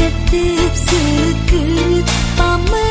Tetap seger pamer